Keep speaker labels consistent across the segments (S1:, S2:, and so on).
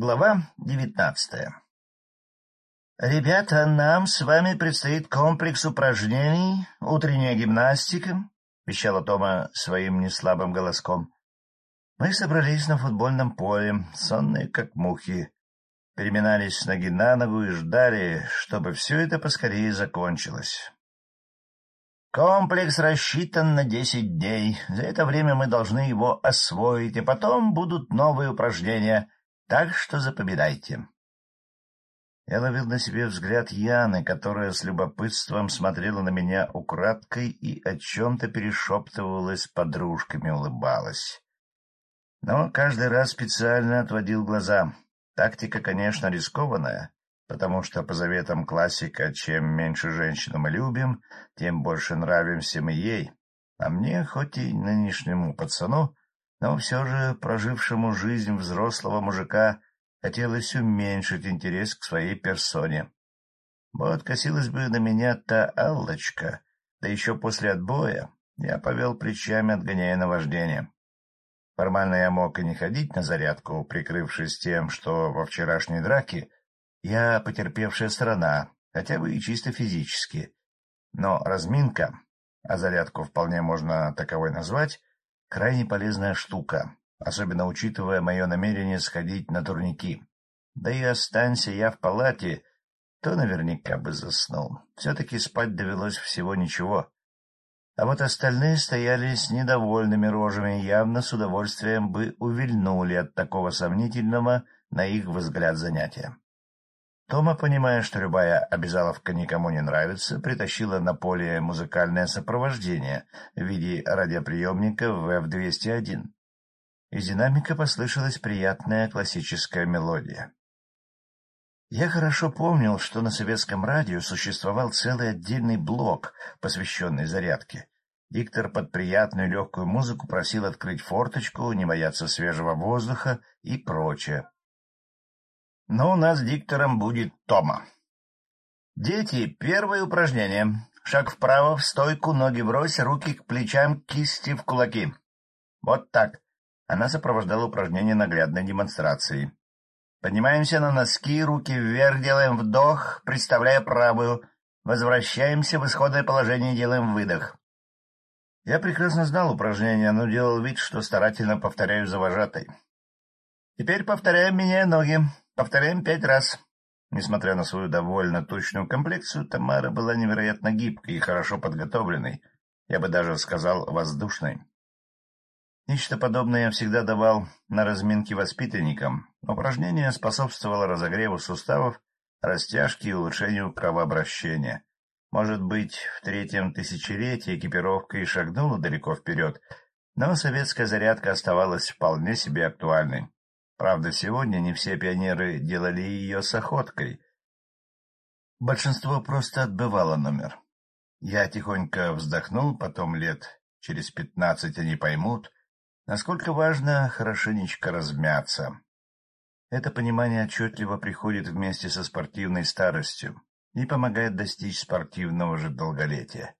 S1: Глава девятнадцатая «Ребята, нам с вами предстоит комплекс упражнений, утренняя гимнастика», — вещала Тома своим неслабым голоском. Мы собрались на футбольном поле, сонные как мухи, переминались с ноги на ногу и ждали, чтобы все это поскорее закончилось. Комплекс рассчитан на десять дней. За это время мы должны его освоить, и потом будут новые упражнения, так что запоминайте. Я ловил на себе взгляд Яны, которая с любопытством смотрела на меня украдкой и о чем-то перешептывалась с подружками, улыбалась. Но каждый раз специально отводил глаза. Тактика, конечно, рискованная, потому что по заветам классика, чем меньше женщину мы любим, тем больше нравимся мы ей. А мне, хоть и нынешнему пацану, но все же прожившему жизнь взрослого мужика, хотелось уменьшить интерес к своей персоне. Вот косилась бы на меня та Аллочка, да еще после отбоя я повел плечами, отгоняя наваждение. Формально я мог и не ходить на зарядку, прикрывшись тем, что во вчерашней драке я потерпевшая сторона, хотя бы и чисто физически. Но разминка, а зарядку вполне можно таковой назвать, крайне полезная штука, особенно учитывая мое намерение сходить на турники. Да и останься я в палате, то наверняка бы заснул. Все-таки спать довелось всего ничего. А вот остальные стояли с недовольными рожами, явно с удовольствием бы увильнули от такого сомнительного, на их взгляд, занятия. Тома, понимая, что любая обязаловка никому не нравится, притащила на поле музыкальное сопровождение в виде радиоприемника ВФ-201. Из динамика послышалась приятная классическая мелодия. Я хорошо помнил, что на советском радио существовал целый отдельный блок, посвященный зарядке. Диктор под приятную легкую музыку просил открыть форточку, не бояться свежего воздуха и прочее. Но у нас диктором будет Тома. Дети, первое упражнение. Шаг вправо, в стойку, ноги брось, руки к плечам, кисти в кулаки. Вот так. Она сопровождала упражнение наглядной демонстрацией. Поднимаемся на носки, руки вверх, делаем вдох, представляя правую. Возвращаемся в исходное положение, делаем выдох. Я прекрасно знал упражнение, но делал вид, что старательно повторяю за вожатой. Теперь повторяем, меняя ноги. Повторяем пять раз. Несмотря на свою довольно точную комплекцию, Тамара была невероятно гибкой и хорошо подготовленной, я бы даже сказал, воздушной. Нечто подобное я всегда давал на разминке воспитанникам. Упражнение способствовало разогреву суставов, растяжке и улучшению кровообращения. Может быть, в третьем тысячелетии экипировка и шагнула далеко вперед, но советская зарядка оставалась вполне себе актуальной. Правда, сегодня не все пионеры делали ее с охоткой. Большинство просто отбывало номер. Я тихонько вздохнул, потом лет через пятнадцать они поймут, насколько важно хорошенечко размяться. Это понимание отчетливо приходит вместе со спортивной старостью и помогает достичь спортивного же долголетия.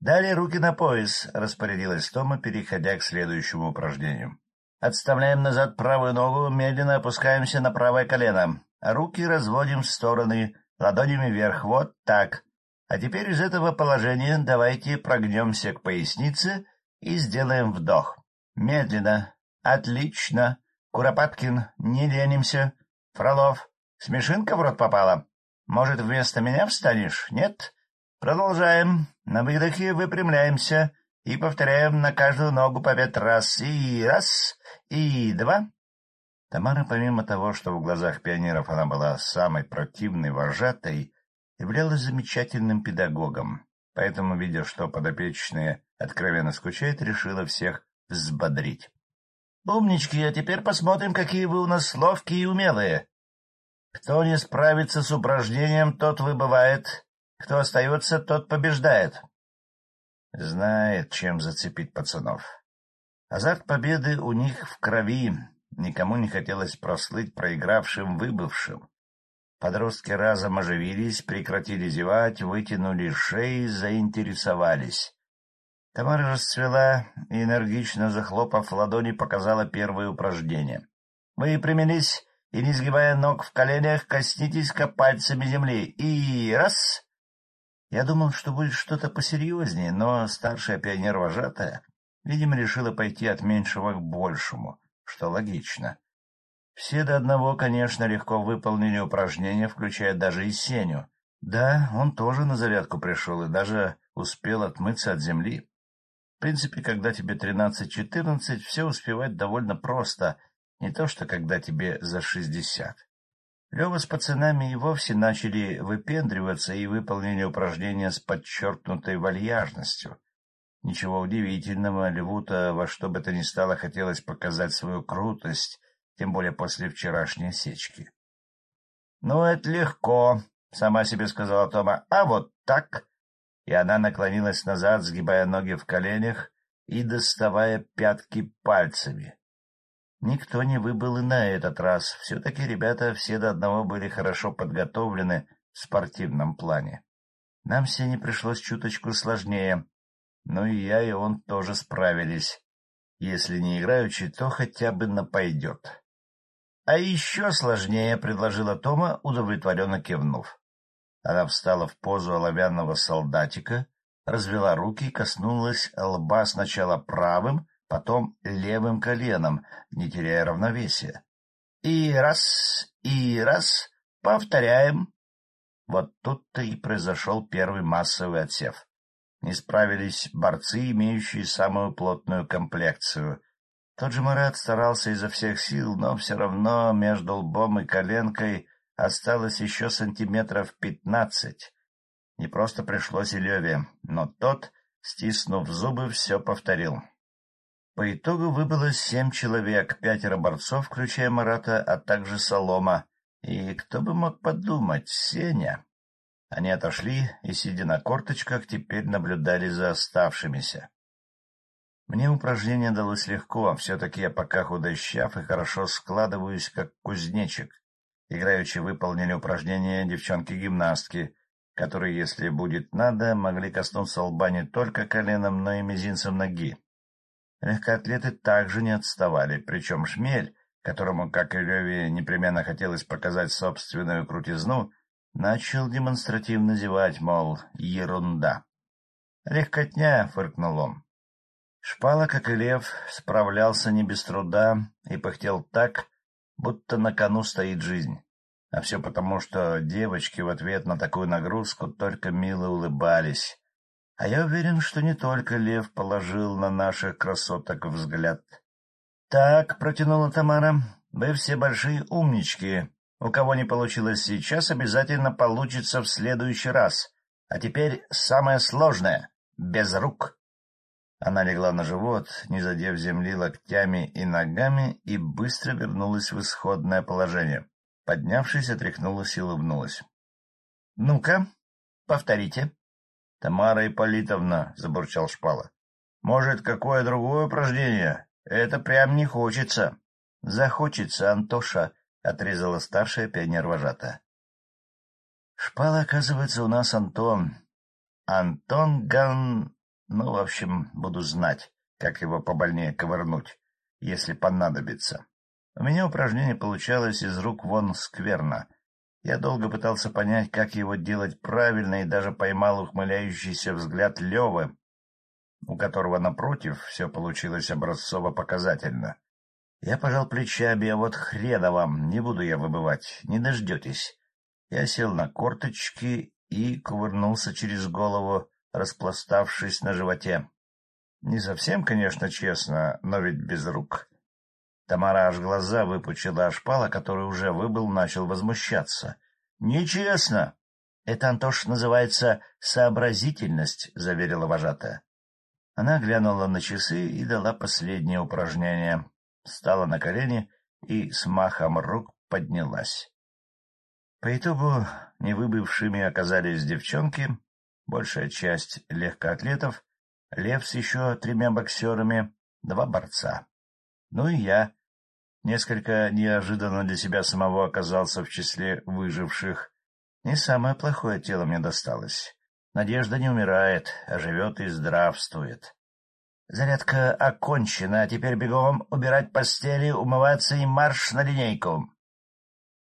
S1: «Далее руки на пояс», — распорядилась Тома, переходя к следующему упражнению. Отставляем назад правую ногу, медленно опускаемся на правое колено. Руки разводим в стороны, ладонями вверх. Вот так. А теперь из этого положения давайте прогнемся к пояснице и сделаем вдох. Медленно. Отлично. Куропаткин, не ленимся. Фролов, смешинка в рот попала. Может, вместо меня встанешь? Нет? Продолжаем. На выдохе выпрямляемся и повторяем на каждую ногу по пять раз. И раз, и два. Тамара, помимо того, что в глазах пионеров она была самой противной вожатой, являлась замечательным педагогом, поэтому, видя, что подопечные откровенно скучают, решила всех взбодрить. — Умнички, а теперь посмотрим, какие вы у нас ловкие и умелые. Кто не справится с упражнением, тот выбывает, кто остается, тот побеждает. Знает, чем зацепить пацанов. Азарт победы у них в крови, никому не хотелось прослыть проигравшим выбывшим. Подростки разом оживились, прекратили зевать, вытянули шеи, заинтересовались. Тамара расцвела и, энергично захлопав ладони, показала первое упражнение. Выпрямились, и, не сгибая ног в коленях, коснитесь-ка пальцами земли. И раз... Я думал, что будет что-то посерьезнее, но старшая пионер-вожатая, видимо, решила пойти от меньшего к большему, что логично. Все до одного, конечно, легко выполнили упражнения, включая даже и Сеню. Да, он тоже на зарядку пришел и даже успел отмыться от земли. В принципе, когда тебе тринадцать-четырнадцать, все успевать довольно просто, не то что когда тебе за шестьдесят. Лева с пацанами и вовсе начали выпендриваться и выполнили упражнения с подчеркнутой вальяжностью. Ничего удивительного, Льву-то во что бы то ни стало хотелось показать свою крутость, тем более после вчерашней сечки. — Ну, это легко, — сама себе сказала Тома, — а вот так. И она наклонилась назад, сгибая ноги в коленях и доставая пятки пальцами. Никто не выбыл и на этот раз. Все-таки ребята все до одного были хорошо подготовлены в спортивном плане. Нам все не пришлось чуточку сложнее, но и я, и он тоже справились. Если не играючи, то хотя бы напойдет. — А еще сложнее, — предложила Тома, удовлетворенно кивнув. Она встала в позу оловянного солдатика, развела руки и коснулась лба сначала правым, потом левым коленом, не теряя равновесия. И раз, и раз, повторяем. Вот тут-то и произошел первый массовый отсев. Не справились борцы, имеющие самую плотную комплекцию. Тот же Марат старался изо всех сил, но все равно между лбом и коленкой осталось еще сантиметров пятнадцать. Не просто пришлось и Леве, но тот, стиснув зубы, все повторил. По итогу выбыло семь человек, пятеро борцов, включая Марата, а также Солома. И кто бы мог подумать, Сеня. Они отошли и, сидя на корточках, теперь наблюдали за оставшимися. Мне упражнение далось легко, все-таки я пока худощав и хорошо складываюсь, как кузнечик. Играючи выполнили упражнения девчонки-гимнастки, которые, если будет надо, могли коснуться лба не только коленом, но и мизинцем ноги. Легкоатлеты также не отставали, причем Шмель, которому, как и Леве, непременно хотелось показать собственную крутизну, начал демонстративно зевать, мол, ерунда. «Легкотня», — фыркнул он. Шпала, как и лев, справлялся не без труда и пыхтел так, будто на кону стоит жизнь. А все потому, что девочки в ответ на такую нагрузку только мило улыбались, а я уверен, что не только лев положил на наших красоток взгляд. — Так, — протянула Тамара, — вы все большие умнички. У кого не получилось сейчас, обязательно получится в следующий раз. А теперь самое сложное — без рук. Она легла на живот, не задев земли локтями и ногами, и быстро вернулась в исходное положение. Поднявшись, отряхнулась и улыбнулась. — Ну-ка, повторите. — Тамара Ипполитовна, — забурчал Шпала, — может, какое другое упражнение? Это прям не хочется. — Захочется, Антоша, — отрезала старшая пионер-вожата. Шпала, оказывается, у нас Антон. Антон Ган... Ну, в общем, буду знать, как его побольнее ковырнуть, если понадобится. У меня упражнение получалось из рук вон скверно — я долго пытался понять, как его делать правильно, и даже поймал ухмыляющийся взгляд Левы, у которого, напротив, все получилось образцово-показательно. Я пожал плечами, а вот хрена вам, не буду я выбывать, не дождетесь. Я сел на корточки и кувырнулся через голову, распластавшись на животе. Не совсем, конечно, честно, но ведь без рук. Тамара аж глаза выпучила, а шпала, который уже выбыл, начал возмущаться. — Нечестно! — Это, Антош, называется сообразительность, — заверила вожатая. Она глянула на часы и дала последнее упражнение. Встала на колени и с махом рук поднялась. По итогу невыбывшими оказались девчонки, большая часть легкоатлетов, Лев с еще тремя боксерами, два борца. Ну и я, Несколько неожиданно для себя самого оказался в числе выживших. Не самое плохое тело мне досталось. Надежда не умирает, а живет и здравствует. Зарядка окончена, а теперь бегом убирать постели, умываться и марш на линейку.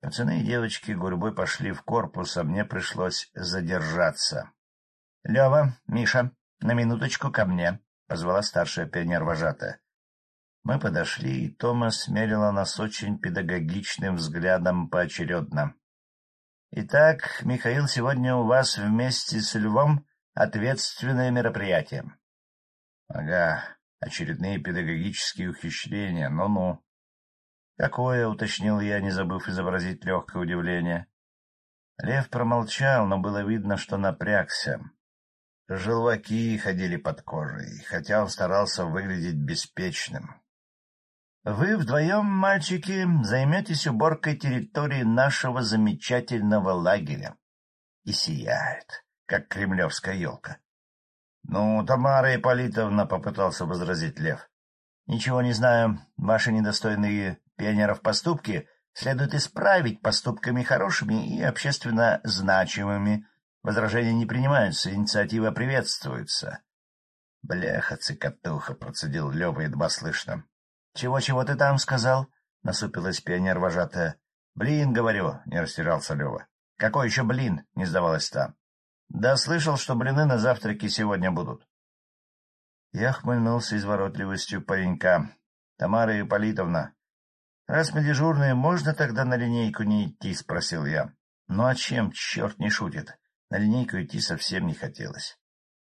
S1: Пацаны и девочки гурьбой пошли в корпус, а мне пришлось задержаться. — Лева, Миша, на минуточку ко мне, — позвала старшая пионер-вожатая. Мы подошли, и Тома смерила нас очень педагогичным взглядом поочередно. — Итак, Михаил, сегодня у вас вместе с Львом ответственное мероприятие. — Ага, очередные педагогические ухищрения, ну-ну. «Какое?» — уточнил я, не забыв изобразить легкое удивление. Лев промолчал, но было видно, что напрягся. Желваки ходили под кожей, хотя он старался выглядеть беспечным. «Вы вдвоем, мальчики, займетесь уборкой территории нашего замечательного лагеря». И сияет, как кремлевская елка. «Ну, Тамара Ипполитовна», — попытался возразить Лев. «Ничего не знаю. Ваши недостойные пионеров поступки следует исправить поступками хорошими и общественно значимыми. Возражения не принимаются, инициатива приветствуется. — Бляха, цикатуха, — процедил Лева едва слышно. «Чего, — Чего-чего ты там сказал? — насупилась пионер-вожатая. — Блин, говорю, — не растерялся Лева. — Какой еще блин? — не сдавалась та. — Да слышал, что блины на завтраке сегодня будут. Я хмыльнулся изворотливостью паренька. — Тамара Ипполитовна, «Раз мы дежурные, можно тогда на линейку не идти?» — спросил я. «Ну а чем, черт не шутит? На линейку идти совсем не хотелось».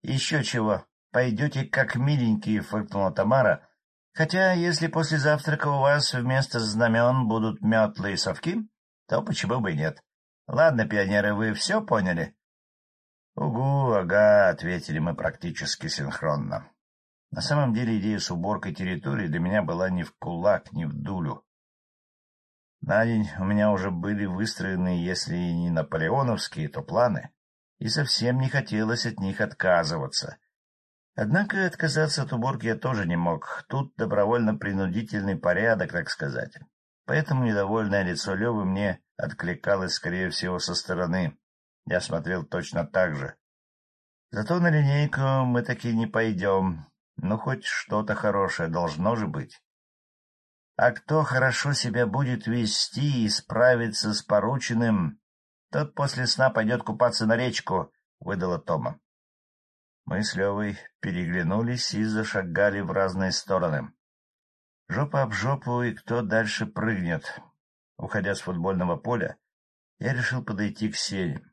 S1: «Еще чего, пойдете как миленькие», — фыркнула Тамара. «Хотя, если после завтрака у вас вместо знамен будут метлы совки, то почему бы и нет? Ладно, пионеры, вы все поняли?» «Угу, ага», — ответили мы практически синхронно. На самом деле идея с уборкой территории для меня была ни в кулак, ни в дулю. На день у меня уже были выстроены, если и не наполеоновские, то планы, и совсем не хотелось от них отказываться. Однако отказаться от уборки я тоже не мог. Тут добровольно-принудительный порядок, так сказать. Поэтому недовольное лицо Левы мне откликалось, скорее всего, со стороны. Я смотрел точно так же. Зато на линейку мы таки не пойдем. Ну, хоть что-то хорошее должно же быть. А кто хорошо себя будет вести и справиться с порученным, тот после сна пойдет купаться на речку, — выдала Тома. Мы с Левой переглянулись и зашагали в разные стороны. Жопа об жопу, и кто дальше прыгнет. Уходя с футбольного поля, я решил подойти к Сене.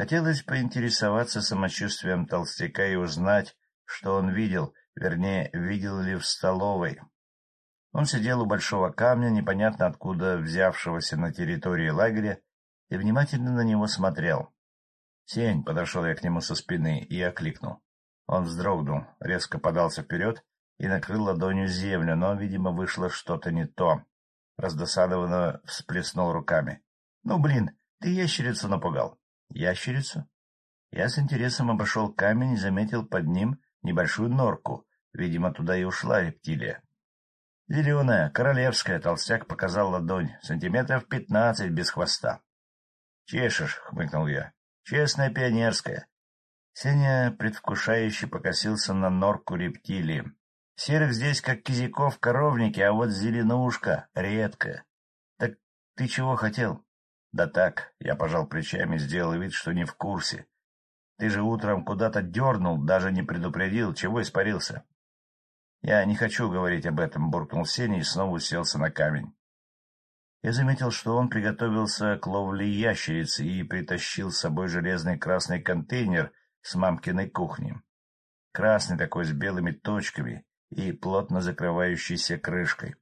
S1: Хотелось поинтересоваться самочувствием толстяка и узнать, что он видел, вернее, видел ли в столовой. Он сидел у большого камня, непонятно откуда взявшегося на территории лагеря, и внимательно на него смотрел. «Сень!» — подошел я к нему со спины и окликнул. Он вздрогнул, резко подался вперед и накрыл ладонью землю, но, видимо, вышло что-то не то. Раздосадованно всплеснул руками. — Ну, блин, ты ящерицу напугал. — Ящерицу? Я с интересом обошел камень и заметил под ним небольшую норку. Видимо, туда и ушла рептилия. Зеленая, королевская, толстяк показал ладонь, сантиметров пятнадцать без хвоста. — Чешешь, — хмыкнул я. — Честная пионерская. Сеня предвкушающе покосился на норку рептилии. Серых здесь, как кизиков, коровники, а вот зеленушка редкая. Так ты чего хотел? — Да так, я пожал плечами, сделал вид, что не в курсе. Ты же утром куда-то дернул, даже не предупредил, чего испарился. — Я не хочу говорить об этом, — буркнул Сеня и снова уселся на камень. Я заметил, что он приготовился к ловле ящерицы и притащил с собой железный красный контейнер с мамкиной кухни. Красный такой с белыми точками и плотно закрывающейся крышкой.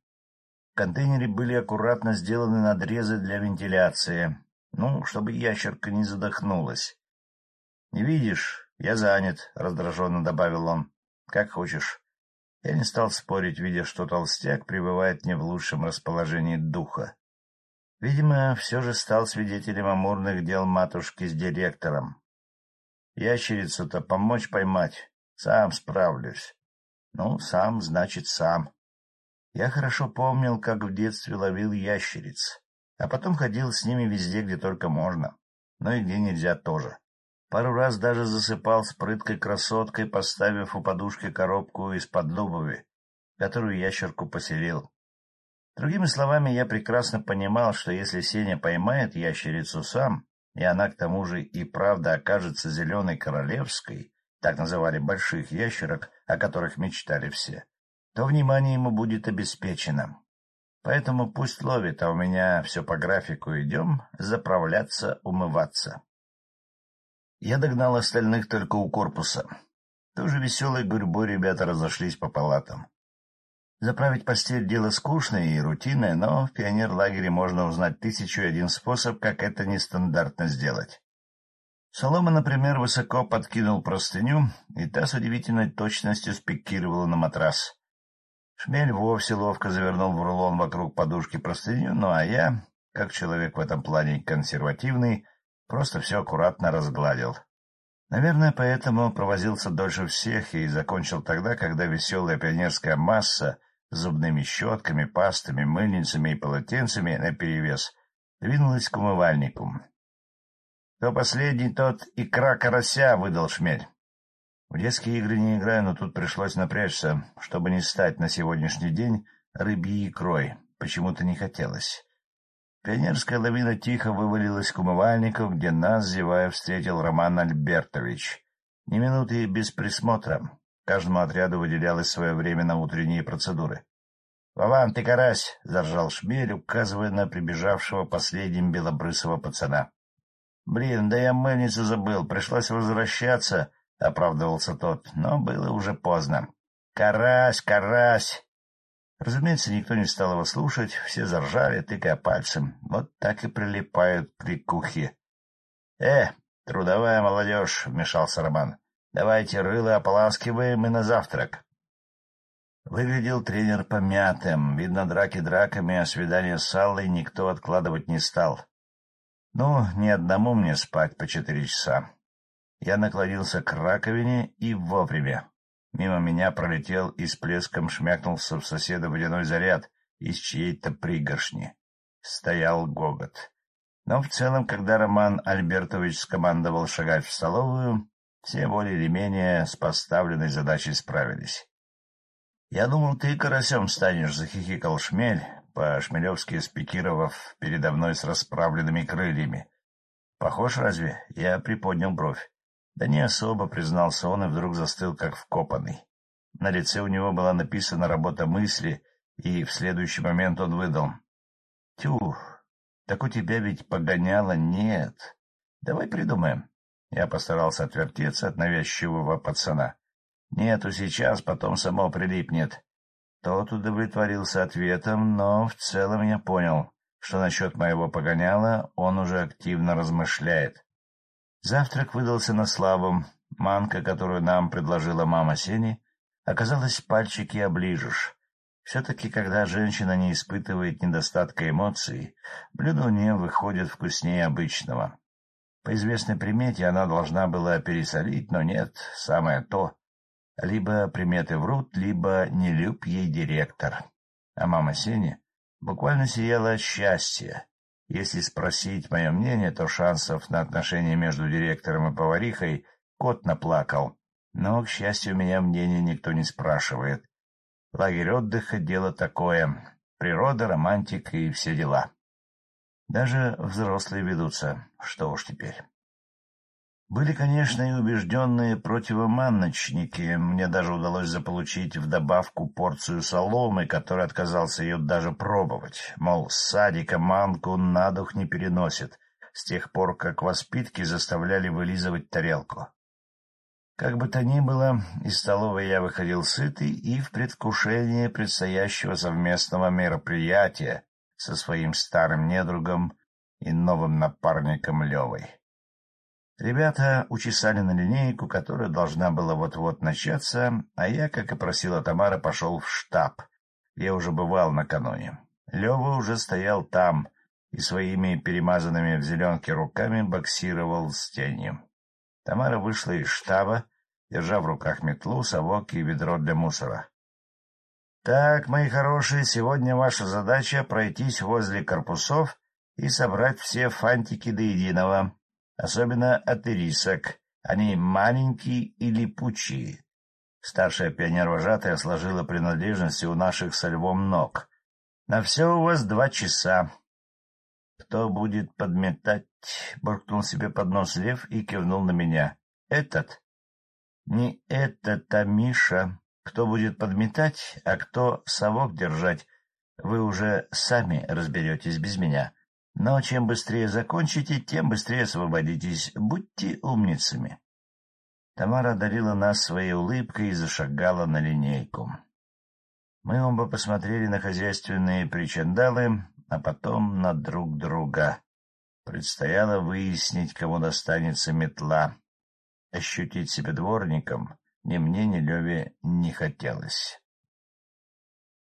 S1: Контейнере были аккуратно сделаны надрезы для вентиляции, ну, чтобы ящерка не задохнулась. — Не видишь, я занят, — раздраженно добавил он. — Как хочешь. Я не стал спорить, видя, что толстяк пребывает не в лучшем расположении духа. Видимо, все же стал свидетелем амурных дел матушки с директором. Ящерицу-то помочь поймать, сам справлюсь. Ну, сам, значит, сам. Я хорошо помнил, как в детстве ловил ящериц, а потом ходил с ними везде, где только можно, но и где нельзя тоже. Пару раз даже засыпал с прыткой красоткой, поставив у подушки коробку из-под обуви, которую ящерку поселил. Другими словами, я прекрасно понимал, что если Сеня поймает ящерицу сам, и она к тому же и правда окажется зеленой королевской, так называли больших ящерок, о которых мечтали все, то внимание ему будет обеспечено. Поэтому пусть ловит, а у меня все по графику идем заправляться, умываться. Я догнал остальных только у корпуса. Тоже веселой гурьбой ребята разошлись по палатам. Заправить постель — дело скучное и рутинное, но в пионер-лагере можно узнать тысячу и один способ, как это нестандартно сделать. Солома, например, высоко подкинул простыню, и та с удивительной точностью спикировала на матрас. Шмель вовсе ловко завернул в рулон вокруг подушки простыню, ну а я, как человек в этом плане консервативный, просто все аккуратно разгладил. Наверное, поэтому провозился дольше всех и закончил тогда, когда веселая пионерская масса зубными щетками, пастами, мыльницами и полотенцами наперевес двинулась к умывальнику. — Кто последний, тот икра карася, — выдал шмель. В детские игры не играю, но тут пришлось напрячься, чтобы не стать на сегодняшний день рыбьей икрой. Почему-то не хотелось. Пионерская лавина тихо вывалилась к умывальнику, где нас, зевая, встретил Роман Альбертович. Ни минуты без присмотра. Каждому отряду выделялось свое время на утренние процедуры. — Вован, ты карась! — заржал Шмель, указывая на прибежавшего последним белобрысого пацана. — Блин, да я мыльницу забыл, пришлось возвращаться, — оправдывался тот, но было уже поздно. — Карась, карась! Разумеется, никто не стал его слушать, все заржали, тыкая пальцем. Вот так и прилипают кликухи. — Э, трудовая молодежь! — вмешался Роман. Давайте рыло ополаскиваем и на завтрак. Выглядел тренер помятым. Видно, драки драками, а свидание с Аллой никто откладывать не стал. Ну, ни одному мне спать по четыре часа. Я наклонился к раковине и вовремя. Мимо меня пролетел и с плеском шмякнулся в соседа водяной заряд из чьей-то пригоршни. Стоял гогот. Но в целом, когда Роман Альбертович скомандовал шагать в столовую, все более или менее с поставленной задачей справились. — Я думал, ты карасем станешь, — захихикал шмель, по-шмелевски спикировав передо мной с расправленными крыльями. — Похож разве? Я приподнял бровь. Да не особо, признался он и вдруг застыл, как вкопанный. На лице у него была написана работа мысли, и в следующий момент он выдал. — Тю, так у тебя ведь погоняло нет. Давай придумаем. Я постарался отвертеться от навязчивого пацана. Нету сейчас, потом само прилипнет. Тот удовлетворился ответом, но в целом я понял, что насчет моего погоняла он уже активно размышляет. Завтрак выдался на славу. Манка, которую нам предложила мама Сени, оказалась пальчики оближешь. Все-таки, когда женщина не испытывает недостатка эмоций, блюдо у нее выходит вкуснее обычного. По известной примете она должна была пересолить, но нет, самое то. Либо приметы врут, либо не люб ей директор. А мама Сеня буквально сияла от счастья. Если спросить мое мнение, то шансов на отношения между директором и поварихой кот наплакал. Но, к счастью, меня мнение никто не спрашивает. Лагерь отдыха — дело такое. Природа, романтика и все дела. Даже взрослые ведутся, что уж теперь. Были, конечно, и убежденные противоманночники. Мне даже удалось заполучить в добавку порцию соломы, который отказался ее даже пробовать. Мол, садика манку на дух не переносит, с тех пор, как воспитки заставляли вылизывать тарелку. Как бы то ни было, из столовой я выходил сытый и в предвкушении предстоящего совместного мероприятия, со своим старым недругом и новым напарником Левой. Ребята учесали на линейку, которая должна была вот-вот начаться, а я, как и просила Тамара, пошел в штаб. Я уже бывал накануне. Лева уже стоял там и своими перемазанными в зеленке руками боксировал с тенью. Тамара вышла из штаба, держа в руках метлу, совок и ведро для мусора. Так, мои хорошие, сегодня ваша задача пройтись возле корпусов и собрать все фантики до единого, особенно от ирисок. Они маленькие и липучие. Старшая пионер-вожатая сложила принадлежности у наших со львом ног. На все у вас два часа. Кто будет подметать? — буркнул себе под нос лев и кивнул на меня. — Этот? — Не этот, а Миша. Кто будет подметать, а кто совок держать, вы уже сами разберетесь без меня. Но чем быстрее закончите, тем быстрее освободитесь. Будьте умницами. Тамара одарила нас своей улыбкой и зашагала на линейку. Мы оба посмотрели на хозяйственные причандалы, а потом на друг друга. Предстояло выяснить, кому достанется метла. Ощутить себя дворником ни мне, ни Леве не хотелось.